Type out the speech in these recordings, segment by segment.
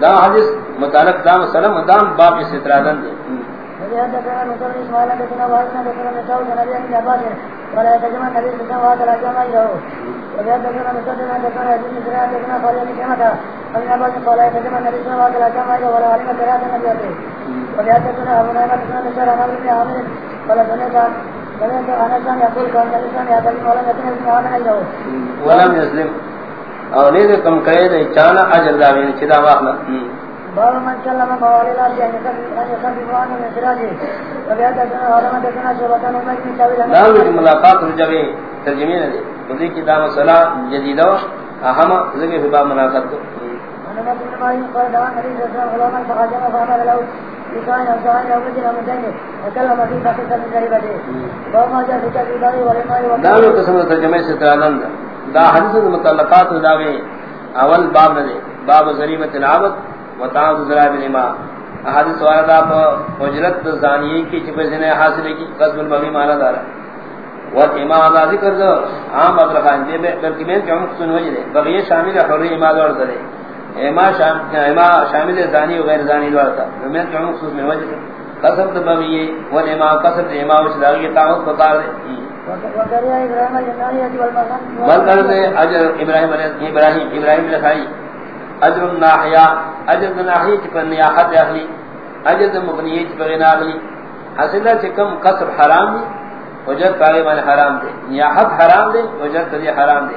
دا حدیث متعلق دام سلام دام باب استرادن دے ولم يسلم اور نہیں کم کرے دے چانا اجر دا وین چدا واخلا باب من سلم موالي الارض ان يكون بقرآن من سراجه وبيادتنا علمتنا شبطان ومجن طويل نام ملاقات رجوے ترجمے نے دے کی دام صلاح جدیدہ اہم في باب ملاقات کو انا ما كنت ما يقول دعان نبي صلى الله عليه وسلم فخرج فعمل له او سعين او مجن او مجن وكلم في فقه من غريبته باب ما جاء في تكبير ولما دام قسم ترجمے سے تعلم دا حدیث متعلقات داوے اول باب نے باب غریبت العبد و وتعاون ذرائب الامام احادیث واردہ پر اجرت زانیہ کی چپے نے حاصل کی قسم المغی معنی دار و امام ذکر دو عام ابر خان دے بلکہ میں کہ مقصود وجہ دے بقیہ شامل حری امام اور دے اما شام شامل زانی و غیر زانی دوار تھا میں کہ مقصود میں وجہ قسم تو بقیہ و امام قسم امام اس لاگی تعاون بتا دے بل اجر ابراہیم علیہ ابراہیم ابراہیم لکھائی اجر الناحیہ. اجر الناحیہ چپر نیاحت اہلی اجر مغنیہ چپر غناغلی حسنہ چکم قصر حرام دی وجد پاگے مانے حرام دے نیاحت حرام دے حرام دے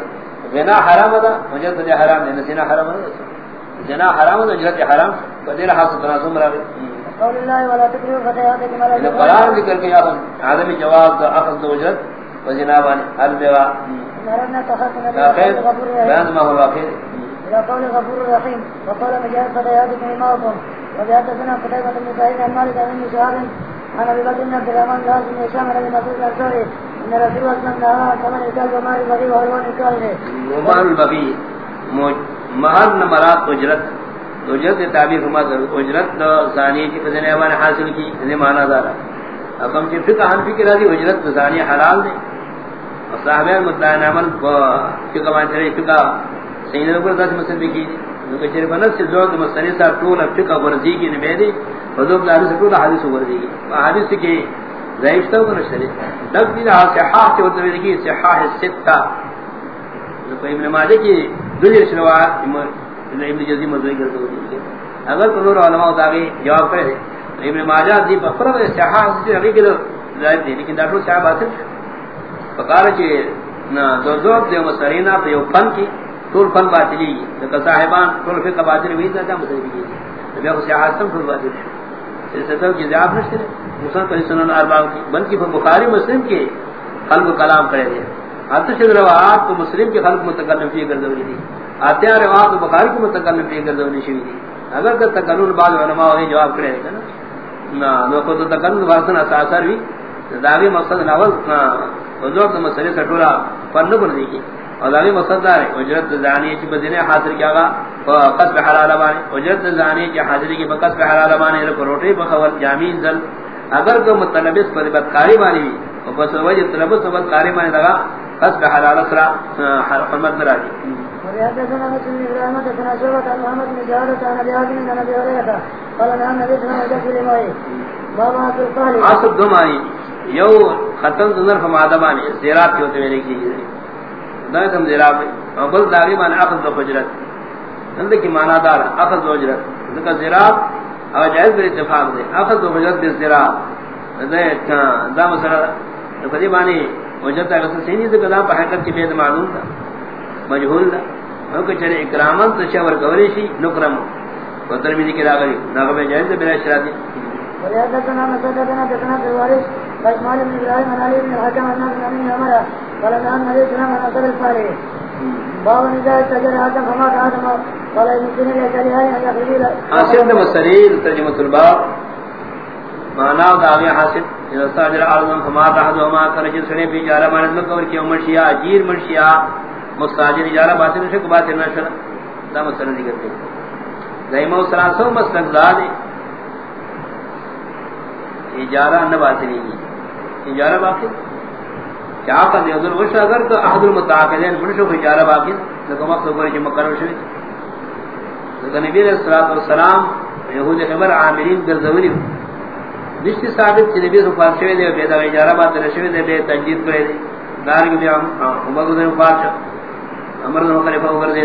غنا حرام دا حرام دے حرام دے جنا حرام دا وجد حرام فدیر حاصل تناسم را گئے قول اللہ ولا تکریو فتحاتك ملا قرآن ذکر کے آدمی جواب دا اخذ دا وجد وزنابان البوا بيان ما هو الواقع. إلى قول غفور الرحيم وقال مجاهد فتياتكم إمامكم وبياتنا قتيبة بن سعيد عن مالك بن شهاب عن أبي بكر بن عبد الرحمن بن بن هشام عن أبي مسعود الأنصاري أن رسول الله صلى الله عليه وسلم ثمن الكلب ومال البغي وهلوان الكاهن ومال البغي مہر نمرات اجرت. اجرت تعبیر فرما اجرت ثانی کی فضل حاصل کی یہ معنی دارا. اب ہم کی فقہ ہم فکر دی اجرت ثانی حلال دے. اور صاحب عمل فقہ مان چلے فقہ سین کو دس مسئلے کی جو کہ بنس سے جو مسئلے سا طول فقہ ورزی کی نبی دی حضور دار سے طول حدیث ورزی کی حدیث کی ضعیف تو نہ شری لب دی صحاح کے ودے کی صحاح ستہ تو ابن مالک کی دلیل شنوا ابن جزی مزوی کر دو اگر تو علماء داغی جواب کرے ابن ماجہ دی بفرد صحاح سے ابھی کے ظاہر دی لیکن ڈاکٹر صاحب بات فقال کہ نہ دو دو دے مسرینا پہ یو فن کی، طول فن باطلی کہ صاحبان طول فقہ باطلی ہوئی تھا مسئلہ کی تو بیا سے حاصل طول باطل سے سدو کی جواب نشتے مسلم پر سنن اربع کی، بلکہ بخاری مسلم کے قلب کلام کرے دیا آتے سے روایات تو مسلم کے خلق متکلم فی گردولی دی آتے ہیں روایات بخاری کو متکلم فی گردولی شوی دی اگر کہ تکلم بعض علماء نے جواب کرے گا نا۔ نو کو تو تکلم واسن اساسر بھی داوی مقصد ناول حضور تو مسئلے سٹورا پن بن دی کی اور داوی مقصد دار اجرت زانی کی بدنے حاصل کیا گا قصب حلال بانے اجرت زانی کی حاضری کی قصب حلال بانے رو روٹی بخور جامین ذل اگر کو مطلبس پر بدکاری بانی بھی اور بس وجہ طلب سے بدکاری بانی لگا قصب حلال سرا حرمت مرا دی وحدثنا مسلم بن ابراهيم حدثنا شعبة عن محمد بن جعفر عن ابي عاصم عن ابي هريرة قال نعم النبي صلى الله عليه وسلم لمائه بابا في القهل عصب دو یو ختم ظرف معدبانی زیراب کی ہوتے میں لکھی جیسے دائتم زیراب اور بل داغی معنی اخذ دو فجرت اندر کی معنی دار اخذ دو فجرت ذکر زیراب، اور جائز پر اتفاق دے۔ اخذ دو فجرت بے زیراب۔ دا مسئلہ فدی معنی وجدتا اگر سینی ذکر دا پا حقیقت کی بید معلوم تھا۔ مجہول دا او کہ چلے اکرامن تو شور گوری شی، نکرم۔ و ترمیدی کی داغری ناغب جائز بلا شراتی ولهذا مسددنا دكنا في الوارث فاسماعيل بن ابراهيم عن علي بن الحكم عن نافع بن عمر قال ان النبي صلى الله عليه وسلم۔ اثر الصالح باب نزاع الشجر هذا فما ادم قال ان كن لجلها ان يخرج الى حاصل مسريل ترجمه الباب۔ معنى داوی حاصل اذا استاجر اعظم فما احدهما كان جسنے بھی جارا مانت لو کور کیوں مرشیا اجیر مرشیا مستاجر اجارہ باطل سے کو باطل نہ شرع دا مسئلہ ذکر کرتے۔ دائمہ سلاسو مسلک دادے اجارہ نہ باطلی کی اجارہ باقی کیا کا دے ادھر وش اگر تو احد المتعاقدین منشو اجارہ باقی تو مقصد کوئی جو مقرر شوی۔ لیکن نبی علیہ الصلوۃ والسلام، یہود خبر عاملین گرزوری نشتی ثابت کہ نبی سے پاس شوی دے، بے دا اجارہ بات رشوی دے، بے تجدید کرے دے۔ دار کی بیان عمر نے پاس امر نے خلیفہ اوپر دے۔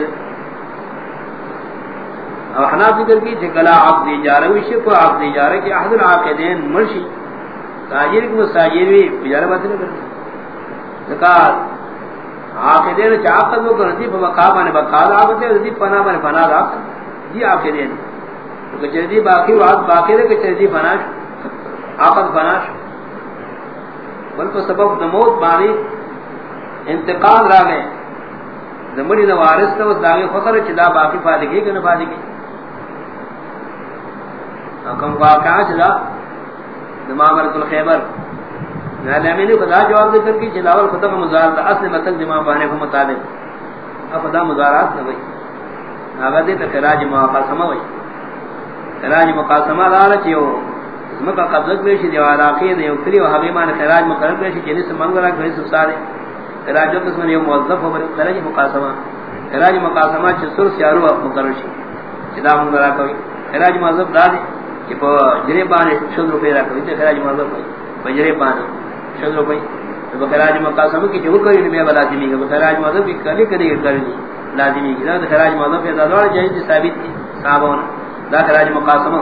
اور حنا ذکر کی کہ کلا عقد اجارہ وش کو عقد اجارہ کہ احد العاقدین مرشی۔ تاجر کو مساجر بھی اجارہ بات نہیں کرتے۔ زکات۔ عاقدین چاقد وہ کرتی بقا نے بقا عقد دی پناہ میں پناہ دا جی عاقدین کہ جدی باقی وعد باقی دے کہ جدی بناش عقد بناش بل کو سبب دموت بانی انتقال را گئے۔ دمڑی دا وارث تا داغی فخر چدا باقی فادگی کہ نہ فادگی کم واقعہ چدا دمامرت الخیبر. نعلمی نے خدا جواب دے کر کی جی چلاول خدا مزار دا اصل مطلب دماغ بانے کو مطابق. اب خدا مزارات نہ بھئی آگا دے تو خراج مقاسمہ ہوئی. خراج مقاسمہ دارا چیو مکہ قبضت بیشی دیو علاقی دیو کری و حقیمان خراج مقرب بیشی جنس منگولا کری سبسارے خراج جو قسم دیو موظف ہو بری خراج مقاسمہ. خراج مقاسمہ چی سر سیارو مقرر شی. چدا منگولا کوئی. خراج موظف دا دے کہ پا جرے بانے شد روپے را کوئی تے خراج موظف ہوئی پا جرے بانے شد روپے۔ تو خراج مقاسمہ کی جو کری نمی لازمی ہے۔ خراج موظف کی کلی کلی کری لازمی ہے۔ خراج موظف ہے دا جائز ثابت تھی صحابہ دا خراج مقاسمہ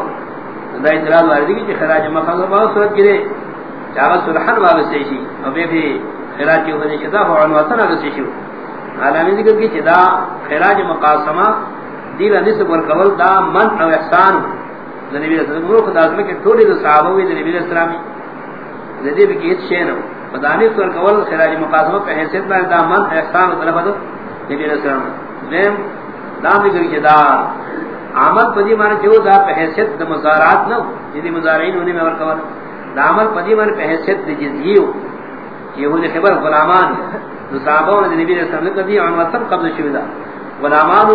دا اعتراض واردی کی خراج مقاسمہ بہت صورت کرے چاہا سلحن واغ سے شی۔ اور بے بھی خراج کی وجہ شدہ فعن وطن واغ سے شی۔ عالمی ذکر کی چدا خراج مقاسمہ دیل نسب ورکول دا من او احسان۔ نبی علیہ السلام مروخ دا ازمہ کے تولی دا صحابہ ہوئی نبی علیہ السلامی دا دی بکی ایت شینو بدانی سور کول خراج مقاسمہ پہ حیثیت میں دا من، احسان طلب دا نبی علیہ السلام دیم دام ذکر کی دا عمل پدی مانے جو دا پہ حیثیت دا مزارات نو جدی یعنی مزارعین انہیں میں ورکوال دا عمل پدی مانے حیثیت دا جزیو یہود خبر غلامان دو صحابہ نے نبی علیہ السلام نے کہا دی عمل سب قبض شویدہ غلامان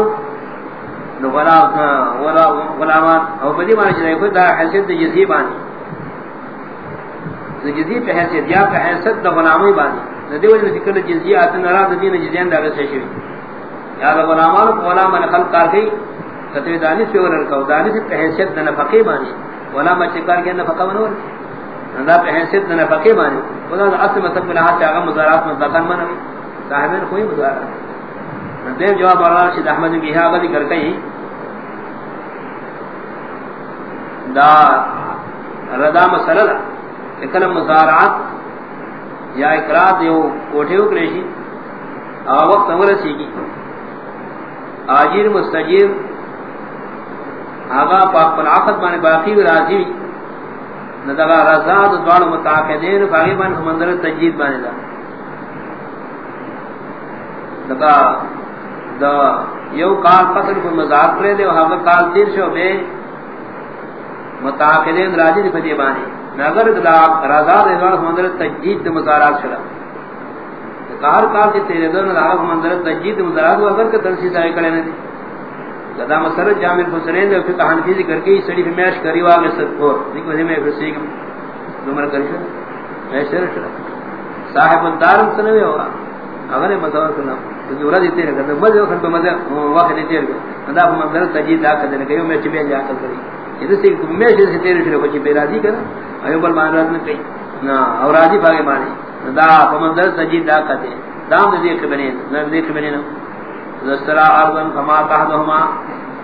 دو غلامان او پدی مانے چلائے خود دا حیثیت دا جزی بانی دا جزی پہ حیثیت، یا پہ حیثیت دا غلامی بانی دا دی وجہ ذکر جزی آتن را دا دین جزیان دا غصہ شوید یا دا غلامان غلامان خلق کار گئی کتوی دانی سے ورر کو دانی سے پہنسیت دن فقی بانی ولا مچکار کے نفقہ منور دا پہنسیت دن فقی بانی ولا دا اصل مطلب ملحات چاہا مزارات مطلقان منوی صاحبین کوئی مزارات دیم جواب اللہ شید احمد کی ہاں غدی کر کئی دا ردا مسئلہ دا اکل مزارات یا اقرار دیو، کوٹھے اکریشی آ وقت امرسی کی آجیر مستجیر، آغا پاک پر عقد بانے باقی و راضی بھی۔ ندغا رضاد دوار متعاقدین باقی بانے سمندر تجید بانے دا۔ دغا دا یو کال فصل کو مزاد کرے دے وہاں کال تیر شو بے متعاقدین راضی دی پتی بانے۔ نگر دا رضاد دوار سمندر تجید دا مزارات شلا کار کال تی تیرے دو ندغا سمندر تجید دا مزارات و اگر کہ تنسی سائے کڑے ندی۔ لدا مسر جامع الحسنین دے فقہ حنفی ذکر کی سڑی فمیاش کری واگے سر کو دیکھو ہمیں فرسی گم۔ دمر کرشو ایسے رشو صاحب الدارم سنوی ہوا۔ اگر مدور کرنا۔ کیونکہ ورہ دیتے وقت واقع دیتے تجید دا کرتے میں جا کر کری یہ سے کہ میں سے تیرے شروع کو راضی کرا نا اور راضی مانے دا تجید دا دام دے بنے نہ بنے نہ ذسرا ارضن فما تحدهما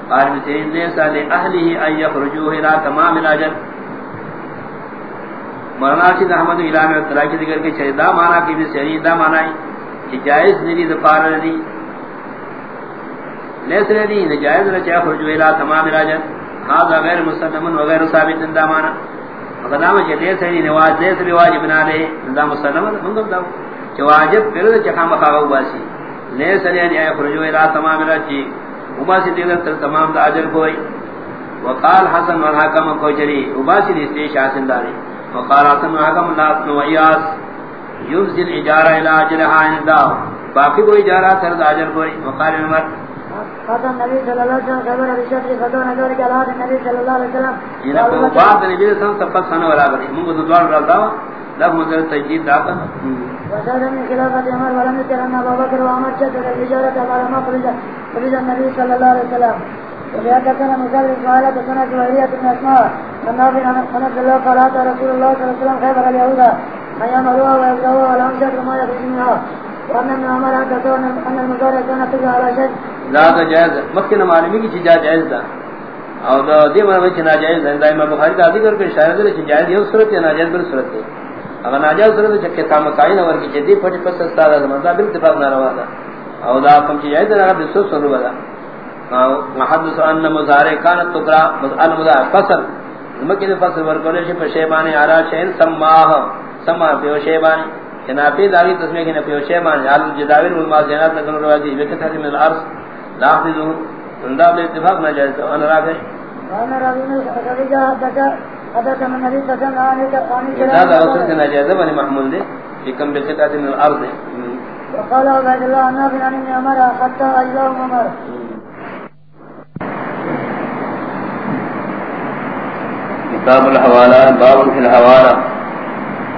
قال بتين ليس لاهله ان يخرجوا الى تمام الاجل. مولانا احمد ذکر کے معنی کی بھی معنی کہ جائز نہیں ذ پار لیس نہیں نجائز نہ چاہ خرجوا الى تمام الاجل هذا غیر مسلم وغیر ثابت دا معنی۔ مقدام لیس نہیں نواز لیس واجب نہ لے دا مسلم منگم دا۔ کہ واجب پھر چخا مخاو باسی لیس نہیں اے خرجوا الى تمام الاجل وما سے دیگر تر تمام دا اجر کوئی۔ وقال حسن والحکم کو چری وما سے دی شاسن داری وقال حسن والحکم، لا تنو یفزل اجارہ الى اجرها عند باقی کوئی اجارہ تر دا اجر کوئی. وقال عمر قال النبي صلى الله عليه وسلم خبر نظر قال هذا النبي صلى الله عليه وسلم یہ بعد نبی صلی اللہ علیہ وسلم منگو دوار لفظ مدر تجدید داتا وشهد من خلافة عمر ولم يذكر أن أبا بكر وعمر شدد الإجارة على ما النبي صلى الله عليه وسلم. وحدثنا مسلم اسماعيل حدثنا جوهرية بن اسماء. عن نافع عن عبد الله قال اتى رسول الله صلى الله عليه وسلم خيبر اليهود ان يعملوها ولهم شكر ما يخرج منها. وان ابن عمر حدثه ان المزارع كان تجاه على شيء. لا تو جائز. مکن معلومی کی چیز جائز دا اور دا دی من وچ ناجائز ہے دائما بخاری دا ذکر کہ شاید دے جائز یہ صورت ہے ناجائز بل صورت ہے اگر ناجائز صورت ہے کہ تام اور کی جدی پٹ پس استا دا مطلب اتفاق نہ دا اور دا کم چیز جائز نہ بس سن ولا محدث ان مزارع کان تقرا ان مزارع فصل. مکن فصل ور کولے چھ پشیبانی ارا شین سماہ سما پیو شیبانی جنابی داوی تسمیہ کے پیو شیبانی ال جداویر المازینات نکن روادی بکتا من الارض لاحظو اندا بے اتفاق نہ جائز تو انا راگے وانا راوینا خدیجہ حدث حدث من نبی صلی اللہ علیہ وسلم دا دا رسول سے ناجائز بنی محمود دے بکم بکتا من الارض وقال عبد الله نافع عن ابن عمر حتى اجزاهم عمر۔ کتاب الحوالہ باب الحوالہ۔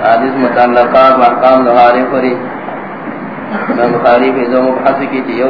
حدیث متعلقات و احکام دہارے پری میں بخاری پہ دو مبحث کی تھی